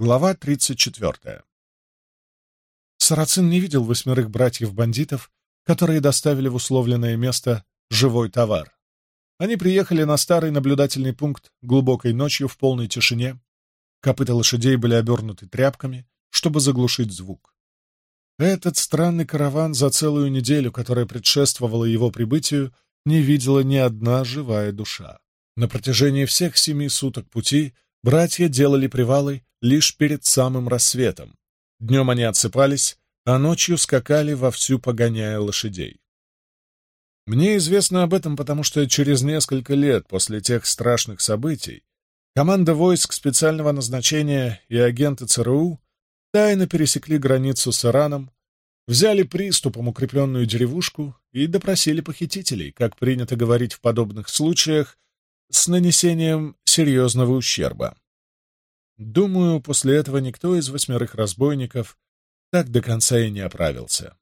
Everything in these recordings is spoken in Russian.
Глава 34. Сарацин не видел восьмерых братьев-бандитов, которые доставили в условленное место живой товар. Они приехали на старый наблюдательный пункт глубокой ночью в полной тишине. Копыта лошадей были обернуты тряпками, чтобы заглушить звук. Этот странный караван за целую неделю, которая предшествовала его прибытию, не видела ни одна живая душа. На протяжении всех семи суток пути братья делали привалы лишь перед самым рассветом. Днем они отсыпались, а ночью скакали вовсю, погоняя лошадей. Мне известно об этом, потому что через несколько лет после тех страшных событий команда войск специального назначения и агенты ЦРУ тайно пересекли границу с Ираном, взяли приступом укрепленную деревушку и допросили похитителей, как принято говорить в подобных случаях, с нанесением серьезного ущерба. Думаю, после этого никто из восьмерых разбойников так до конца и не оправился.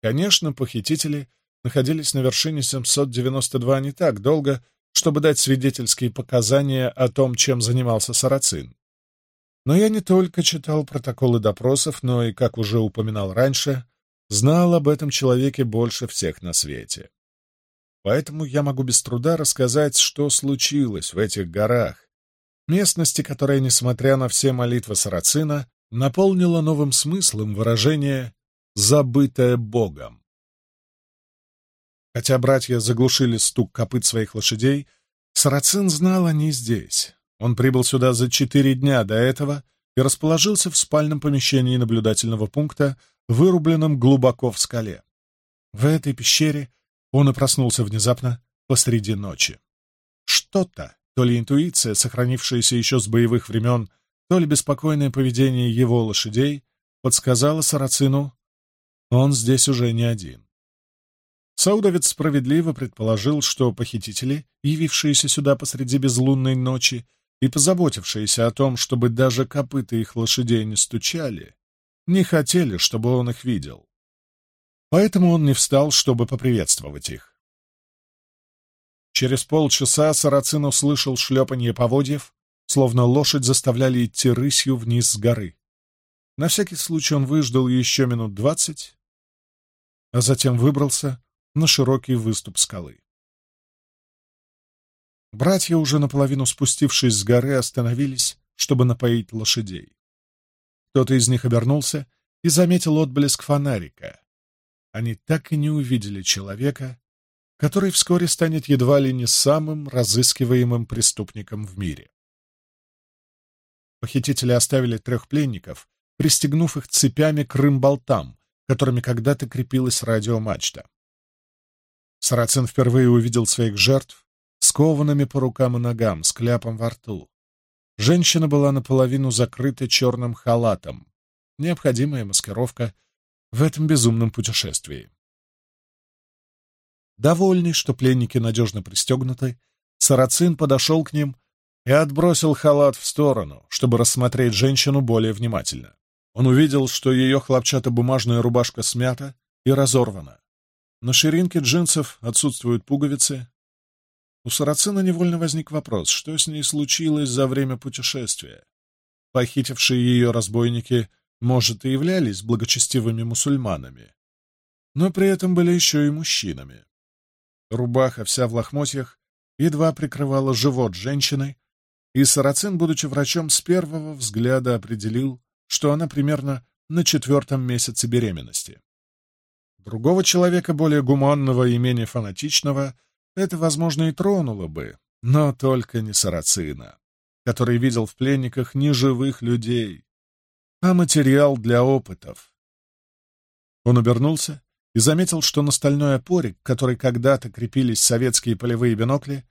Конечно, похитители находились на вершине 792 не так долго, чтобы дать свидетельские показания о том, чем занимался Сарацин. Но я не только читал протоколы допросов, но и, как уже упоминал раньше, знал об этом человеке больше всех на свете. Поэтому я могу без труда рассказать, что случилось в этих горах, Местности, которая, несмотря на все молитвы Сарацина, наполнила новым смыслом выражение «забытое Богом». Хотя братья заглушили стук копыт своих лошадей, Сарацин знал они здесь. Он прибыл сюда за четыре дня до этого и расположился в спальном помещении наблюдательного пункта, вырубленном глубоко в скале. В этой пещере он и проснулся внезапно посреди ночи. Что-то то ли интуиция, сохранившаяся еще с боевых времен, то ли беспокойное поведение его лошадей, подсказала Сарацину, он здесь уже не один. Саудовец справедливо предположил, что похитители, явившиеся сюда посреди безлунной ночи и позаботившиеся о том, чтобы даже копыта их лошадей не стучали, не хотели, чтобы он их видел. Поэтому он не встал, чтобы поприветствовать их. Через полчаса Сарацин услышал шлепанье поводьев, словно лошадь заставляли идти рысью вниз с горы. На всякий случай он выждал еще минут двадцать, а затем выбрался на широкий выступ скалы. Братья, уже наполовину спустившись с горы, остановились, чтобы напоить лошадей. Кто-то из них обернулся и заметил отблеск фонарика. Они так и не увидели человека, который вскоре станет едва ли не самым разыскиваемым преступником в мире. Похитители оставили трех пленников, пристегнув их цепями к рымболтам, которыми когда-то крепилась радиомачта. Сарацин впервые увидел своих жертв скованными по рукам и ногам, с кляпом во рту. Женщина была наполовину закрыта черным халатом. Необходимая маскировка в этом безумном путешествии. Довольный, что пленники надежно пристегнуты, Сарацин подошел к ним и отбросил халат в сторону, чтобы рассмотреть женщину более внимательно. Он увидел, что ее хлопчатобумажная рубашка смята и разорвана. На ширинке джинсов отсутствуют пуговицы. У Сарацина невольно возник вопрос, что с ней случилось за время путешествия. Похитившие ее разбойники, может, и являлись благочестивыми мусульманами, но при этом были еще и мужчинами. Рубаха вся в лохмотьях едва прикрывала живот женщины, и Сарацин, будучи врачом, с первого взгляда определил, что она примерно на четвертом месяце беременности. Другого человека, более гуманного и менее фанатичного, это, возможно, и тронуло бы, но только не Сарацина, который видел в пленниках не живых людей, а материал для опытов. Он обернулся и заметил, что на стальной опоре, к которой когда-то крепились советские полевые бинокли,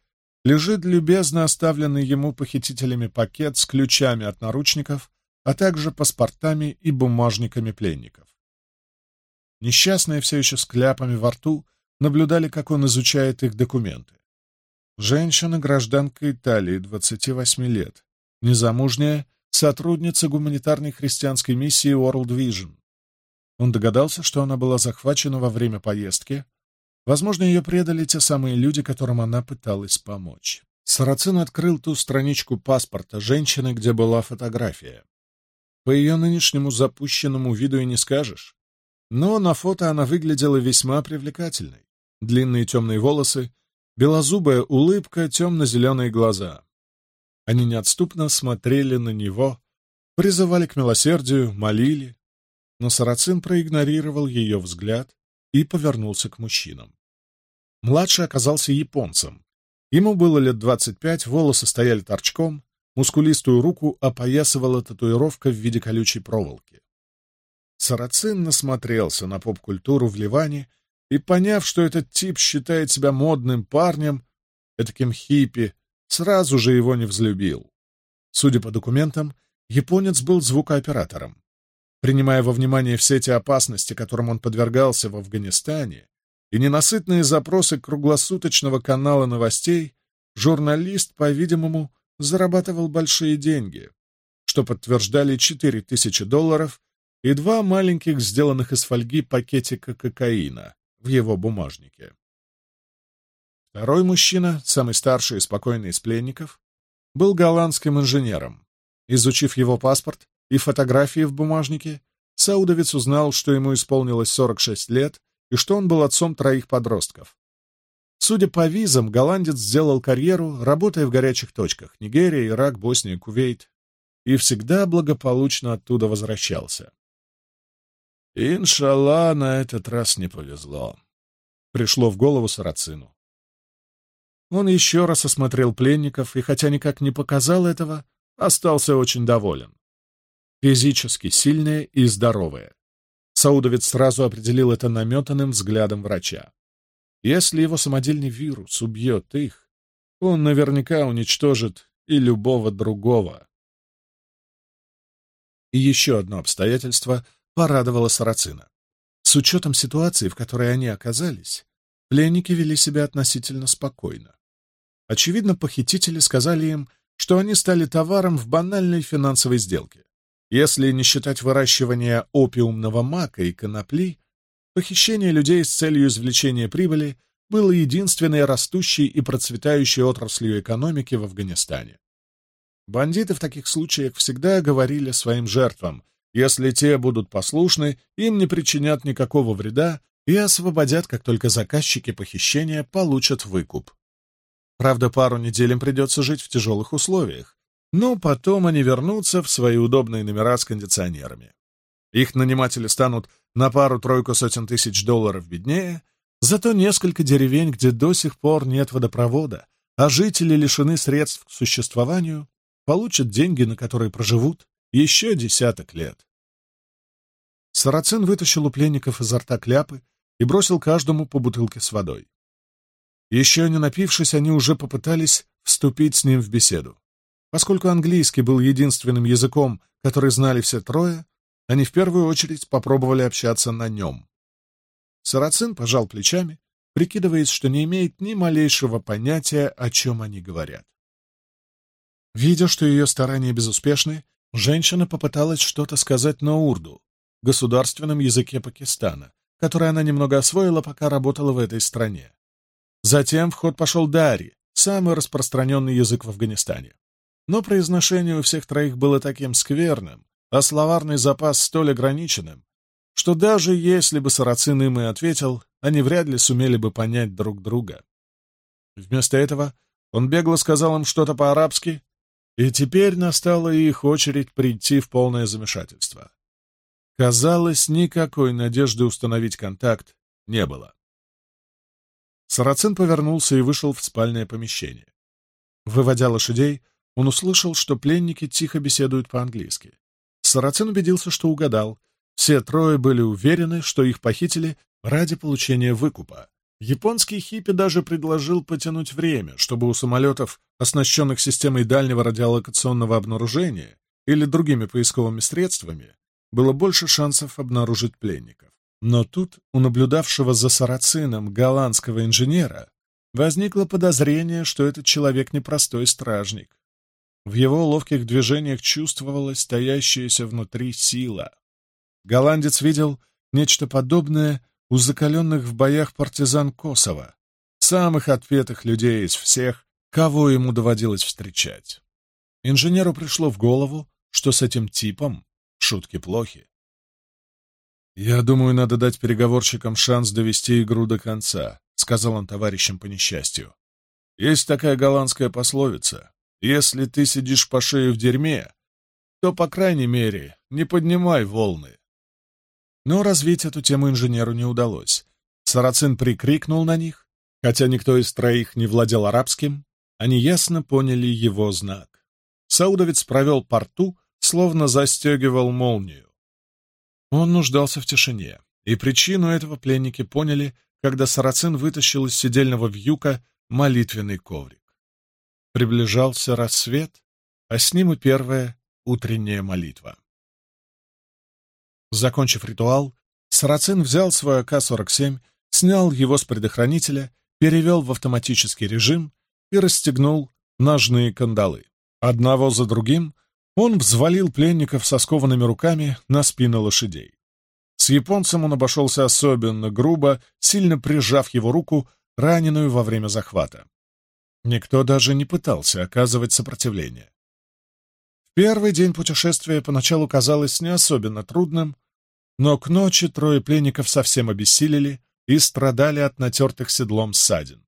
лежит любезно оставленный ему похитителями пакет с ключами от наручников, а также паспортами и бумажниками пленников. Несчастные все еще с кляпами во рту наблюдали, как он изучает их документы. Женщина, гражданка Италии, 28 лет, незамужняя, сотрудница гуманитарной христианской миссии World Vision, он догадался, что она была захвачена во время поездки. Возможно, ее предали те самые люди, которым она пыталась помочь. Сарацин открыл ту страничку паспорта женщины, где была фотография. По ее нынешнему запущенному виду и не скажешь. Но на фото она выглядела весьма привлекательной. Длинные темные волосы, белозубая улыбка, темно-зеленые глаза. Они неотступно смотрели на него, призывали к милосердию, молили, но Сарацин проигнорировал ее взгляд и повернулся к мужчинам. Младший оказался японцем. Ему было лет двадцать пять, волосы стояли торчком, мускулистую руку опоясывала татуировка в виде колючей проволоки. Сарацин насмотрелся на поп-культуру в Ливане и, поняв, что этот тип считает себя модным парнем, этаким хиппи, сразу же его не взлюбил. Судя по документам, японец был звукооператором принимая во внимание все эти опасности, которым он подвергался в Афганистане, и ненасытные запросы круглосуточного канала новостей, журналист, по-видимому, зарабатывал большие деньги, что подтверждали 4000 долларов и два маленьких сделанных из фольги пакетика кокаина в его бумажнике. Второй мужчина, самый старший и спокойный из пленников, был голландским инженером. Изучив его паспорт, и фотографии в бумажнике, Саудовец узнал, что ему исполнилось 46 лет и что он был отцом троих подростков. Судя по визам, голландец сделал карьеру, работая в горячих точках — Нигерия, Ирак, Босния, Кувейт — и всегда благополучно оттуда возвращался. «Иншалла, на этот раз не повезло», — пришло в голову Сарацину. Он еще раз осмотрел пленников и, хотя никак не показал этого, остался очень доволен физически сильные и здоровые. Саудовец сразу определил это наметанным взглядом врача. Если его самодельный вирус убьет их, он наверняка уничтожит и любого другого. И еще одно обстоятельство порадовало Сарацина. С учетом ситуации, в которой они оказались, пленники вели себя относительно спокойно. Очевидно, похитители сказали им, что они стали товаром в банальной финансовой сделке. Если не считать выращивание опиумного мака и конопли, похищение людей с целью извлечения прибыли было единственной растущей и процветающей отраслью экономики в Афганистане. Бандиты в таких случаях всегда говорили своим жертвам, если те будут послушны, им не причинят никакого вреда и освободят, как только заказчики похищения получат выкуп. Правда, пару недель им придется жить в тяжелых условиях, но потом они вернутся в свои удобные номера с кондиционерами. Их наниматели станут на пару-тройку сотен тысяч долларов беднее, зато несколько деревень, где до сих пор нет водопровода, а жители лишены средств к существованию, получат деньги, на которые проживут еще десяток лет. Сарацин вытащил у пленников изо рта кляпы и бросил каждому по бутылке с водой. Еще не напившись, они уже попытались вступить с ним в беседу. Поскольку английский был единственным языком, который знали все трое, они в первую очередь попробовали общаться на нем. Сарацин пожал плечами, прикидываясь, что не имеет ни малейшего понятия, о чем они говорят. Видя, что ее старания безуспешны, женщина попыталась что-то сказать на урду, государственном языке Пакистана, который она немного освоила, пока работала в этой стране. Затем в ход пошел дари, самый распространенный язык в Афганистане но произношение у всех троих было таким скверным, а словарный запас столь ограниченным, что даже если бы Сарацин им и ответил, они вряд ли сумели бы понять друг друга. Вместо этого он бегло сказал им что-то по-арабски, и теперь настала их очередь прийти в полное замешательство. Казалось, никакой надежды установить контакт не было. Сарацин повернулся и вышел в спальное помещение. Выводя лошадей, он услышал, что пленники тихо беседуют по-английски. Сарацин убедился, что угадал. Все трое были уверены, что их похитили ради получения выкупа. Японский хиппи даже предложил потянуть время, чтобы у самолетов, оснащенных системой дальнего радиолокационного обнаружения или другими поисковыми средствами, было больше шансов обнаружить пленников. Но тут у наблюдавшего за сарацином голландского инженера возникло подозрение, что этот человек непростой стражник. В его ловких движениях чувствовалась стоящаяся внутри сила. Голландец видел нечто подобное у закаленных в боях партизан Косова, самых отпетых людей из всех, кого ему доводилось встречать. Инженеру пришло в голову, что с этим типом шутки плохи. «Я думаю, надо дать переговорщикам шанс довести игру до конца», — сказал он товарищам по несчастью. «Есть такая голландская пословица. Если ты сидишь по шею в дерьме, то, по крайней мере, не поднимай волны. Но развить эту тему инженеру не удалось. Сарацин прикрикнул на них, хотя никто из троих не владел арабским, они ясно поняли его знак. Саудовец провел порту, словно застегивал молнию. Он нуждался в тишине, и причину этого пленники поняли, когда Сарацин вытащил из седельного вьюка молитвенный коврик. Приближался рассвет, а с ним и первая утренняя молитва. Закончив ритуал, Сарацин взял свой АК-47, снял его с предохранителя, перевел в автоматический режим и расстегнул ножные кандалы. Одного за другим он взвалил пленников со скованными руками на спины лошадей. С японцем он обошелся особенно грубо, сильно прижав его руку, раненую во время захвата. Никто даже не пытался оказывать сопротивление. В первый день путешествия поначалу казалось не особенно трудным, но к ночи трое пленников совсем обессилели и страдали от натертых седлом ссадин.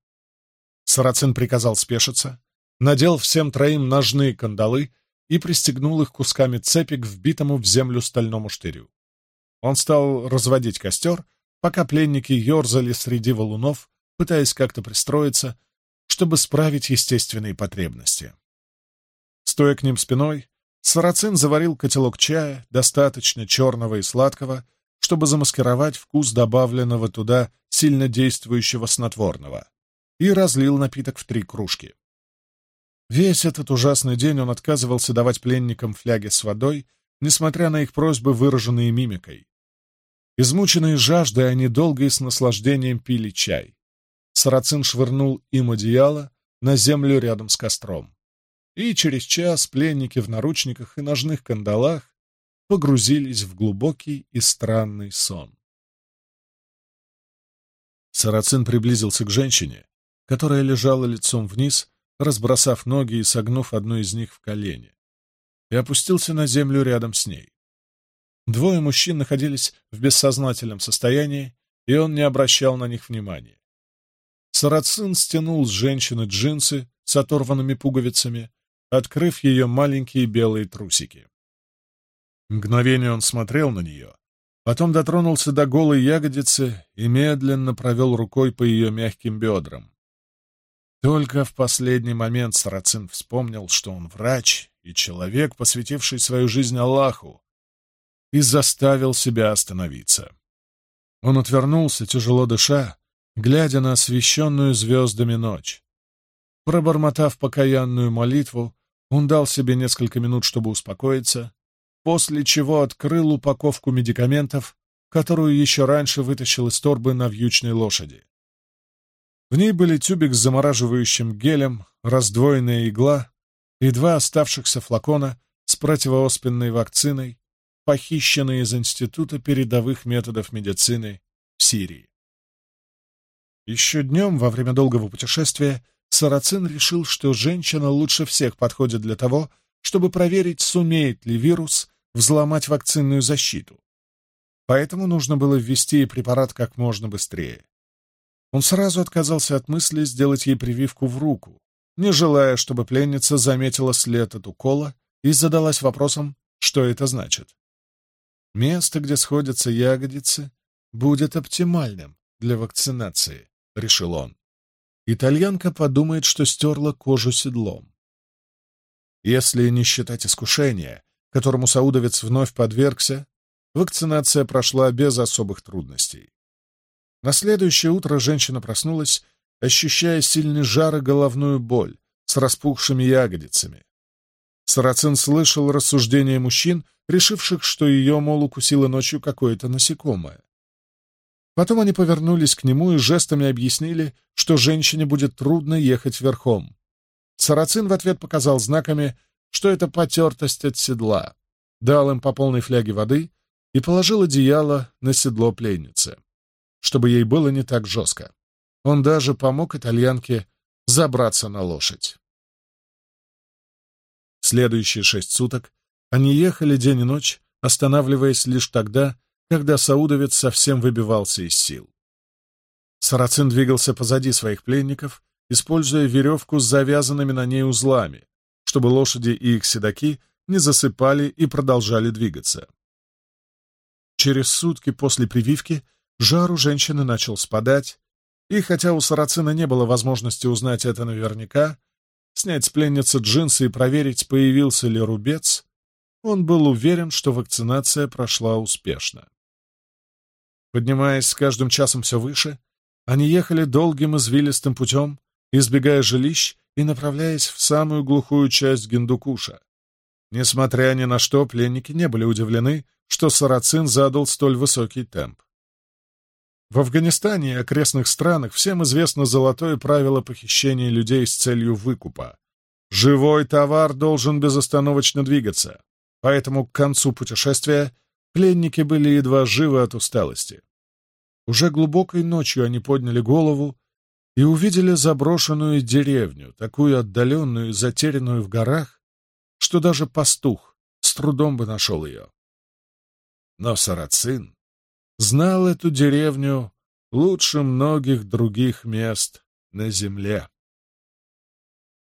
Сарацин приказал спешиться, надел всем троим ножные кандалы и пристегнул их кусками цепи к вбитому в землю стальному штырю. Он стал разводить костер, пока пленники ерзали среди валунов, пытаясь как-то пристроиться чтобы справить естественные потребности. Стоя к ним спиной, Сарацин заварил котелок чая, достаточно черного и сладкого, чтобы замаскировать вкус добавленного туда сильно действующего снотворного, и разлил напиток в три кружки. Весь этот ужасный день он отказывался давать пленникам фляги с водой, несмотря на их просьбы, выраженные мимикой. Измученные жаждой, они долго и с наслаждением пили чай. Сарацин швырнул им одеяло на землю рядом с костром. И через час пленники в наручниках и ножных кандалах погрузились в глубокий и странный сон. Сарацин приблизился к женщине, которая лежала лицом вниз, разбросав ноги и согнув одну из них в колени, и опустился на землю рядом с ней. Двое мужчин находились в бессознательном состоянии, и он не обращал на них внимания. Сарацин стянул с женщины джинсы с оторванными пуговицами, открыв ее маленькие белые трусики. Мгновение он смотрел на нее, потом дотронулся до голой ягодицы и медленно провел рукой по ее мягким бедрам. Только в последний момент Сарацин вспомнил, что он врач и человек, посвятивший свою жизнь Аллаху, и заставил себя остановиться. Он отвернулся, тяжело дыша, глядя на освещенную звездами ночь. Пробормотав покаянную молитву, он дал себе несколько минут, чтобы успокоиться, после чего открыл упаковку медикаментов, которую еще раньше вытащил из торбы на вьючной лошади. В ней были тюбик с замораживающим гелем, раздвоенная игла и два оставшихся флакона с противооспенной вакциной, похищенные из Института передовых методов медицины в Сирии. Еще днем, во время долгого путешествия, Сарацин решил, что женщина лучше всех подходит для того, чтобы проверить, сумеет ли вирус взломать вакцинную защиту. Поэтому нужно было ввести препарат как можно быстрее. Он сразу отказался от мысли сделать ей прививку в руку, не желая, чтобы пленница заметила след от укола и задалась вопросом, что это значит. Место, где сходятся ягодицы, будет оптимальным для вакцинации решил он. Итальянка подумает, что стерла кожу седлом. Если не считать искушения, которому саудовец вновь подвергся, вакцинация прошла без особых трудностей. На следующее утро женщина проснулась, ощущая сильный жар и головную боль с распухшими ягодицами. Сарацин слышал рассуждения мужчин, решивших, что ее, мол, укусило ночью какое-то насекомое. Потом они повернулись к нему и жестами объяснили, что женщине будет трудно ехать верхом. Сарацин в ответ показал знаками, что это потертость от седла, дал им по полной фляге воды и положил одеяло на седло пленницы, чтобы ей было не так жестко. Он даже помог итальянке забраться на лошадь. Следующие шесть суток они ехали день и ночь, останавливаясь лишь тогда, когда Саудовец совсем выбивался из сил. Сарацин двигался позади своих пленников, используя веревку с завязанными на ней узлами, чтобы лошади и их седаки не засыпали и продолжали двигаться. Через сутки после прививки жар у женщины начал спадать, и хотя у Сарацина не было возможности узнать это наверняка, снять с пленницы джинсы и проверить, появился ли рубец, он был уверен, что вакцинация прошла успешно. Поднимаясь с каждым часом все выше, они ехали долгим извилистым путем, избегая жилищ и направляясь в самую глухую часть Гиндукуша. Несмотря ни на что, пленники не были удивлены, что Сарацин задал столь высокий темп. В Афганистане и окрестных странах всем известно золотое правило похищения людей с целью выкупа. Живой товар должен безостановочно двигаться, поэтому к концу путешествия пленники были едва живы от усталости. Уже глубокой ночью они подняли голову и увидели заброшенную деревню, такую отдаленную и затерянную в горах, что даже пастух с трудом бы нашел ее. Но Сарацин знал эту деревню лучше многих других мест на земле.